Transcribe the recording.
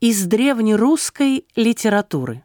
Из древнерусской литературы.